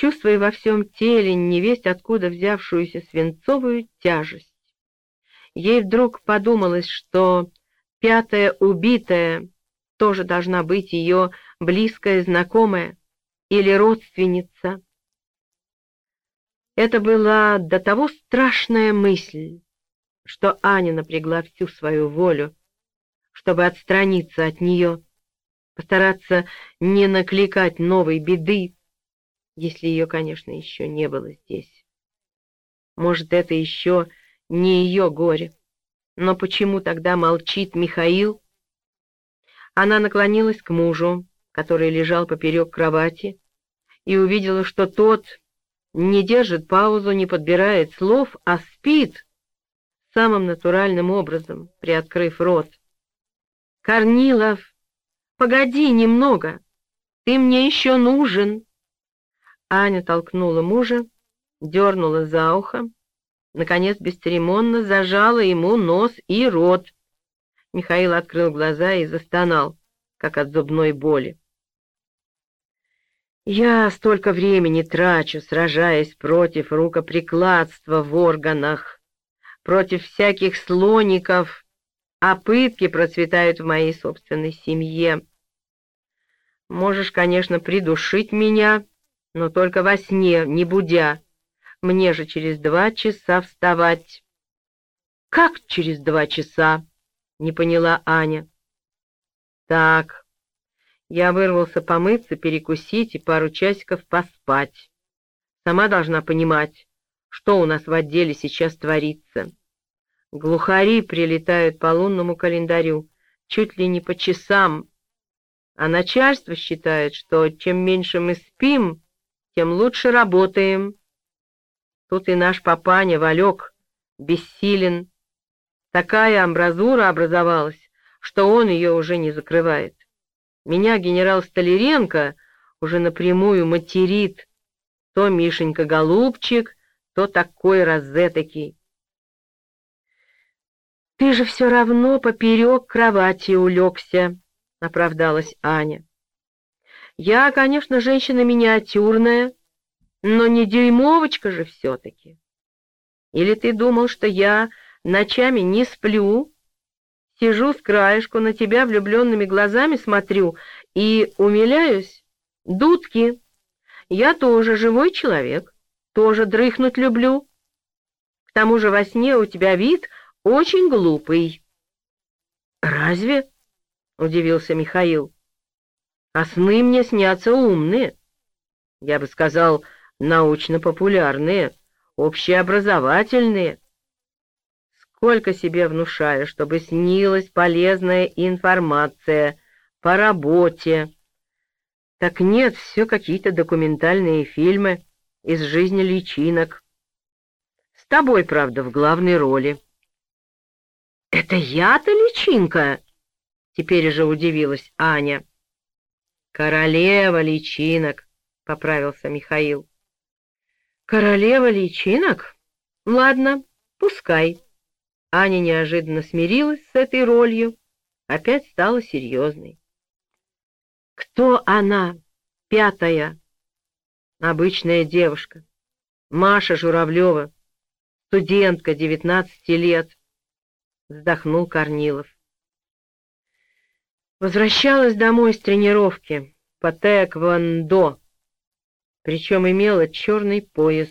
чувствуя во всем теле невесть откуда взявшуюся свинцовую тяжесть. Ей вдруг подумалось, что пятая убитая тоже должна быть ее близкая знакомая или родственница. Это была до того страшная мысль, что Аня напрягла всю свою волю, чтобы отстраниться от нее, постараться не накликать новой беды, если ее, конечно, еще не было здесь. Может, это еще не ее горе. Но почему тогда молчит Михаил? Она наклонилась к мужу, который лежал поперек кровати, и увидела, что тот не держит паузу, не подбирает слов, а спит самым натуральным образом, приоткрыв рот. «Корнилов, погоди немного, ты мне еще нужен!» Аня толкнула мужа, дернула за ухо, наконец бесцеремонно зажала ему нос и рот. Михаил открыл глаза и застонал, как от зубной боли. «Я столько времени трачу, сражаясь против рукоприкладства в органах, против всяких слоников, а пытки процветают в моей собственной семье. Можешь, конечно, придушить меня, но только во сне, не будя. Мне же через два часа вставать. Как через два часа? Не поняла Аня. Так, я вырвался помыться, перекусить и пару часиков поспать. Сама должна понимать, что у нас в отделе сейчас творится. Глухари прилетают по лунному календарю, чуть ли не по часам, а начальство считает, что чем меньше мы спим, тем лучше работаем. Тут и наш папаня, Валек, бессилен. Такая амбразура образовалась, что он ее уже не закрывает. Меня генерал Столяренко уже напрямую материт. То Мишенька голубчик, то такой розетокий. «Ты же все равно поперек кровати улегся», — оправдалась Аня. «Я, конечно, женщина миниатюрная, но не дюймовочка же все-таки. Или ты думал, что я ночами не сплю, сижу с краешку, на тебя влюбленными глазами смотрю и умиляюсь? Дудки, я тоже живой человек, тоже дрыхнуть люблю. К тому же во сне у тебя вид очень глупый. «Разве?» — удивился Михаил. «А сны мне снятся умные. Я бы сказал, научно-популярные, общеобразовательные. Сколько себе внушаю, чтобы снилась полезная информация по работе. Так нет, все какие-то документальные фильмы из жизни личинок. С тобой, правда, в главной роли». «Это я-то личинка?» — теперь же удивилась Аня. «Королева личинок», — поправился Михаил. «Королева личинок? Ладно, пускай». Аня неожиданно смирилась с этой ролью, опять стала серьезной. «Кто она? Пятая?» «Обычная девушка. Маша Журавлева, студентка, девятнадцати лет» вздохнул Корнилов. Возвращалась домой с тренировки по тэквондо, причем имела черный пояс.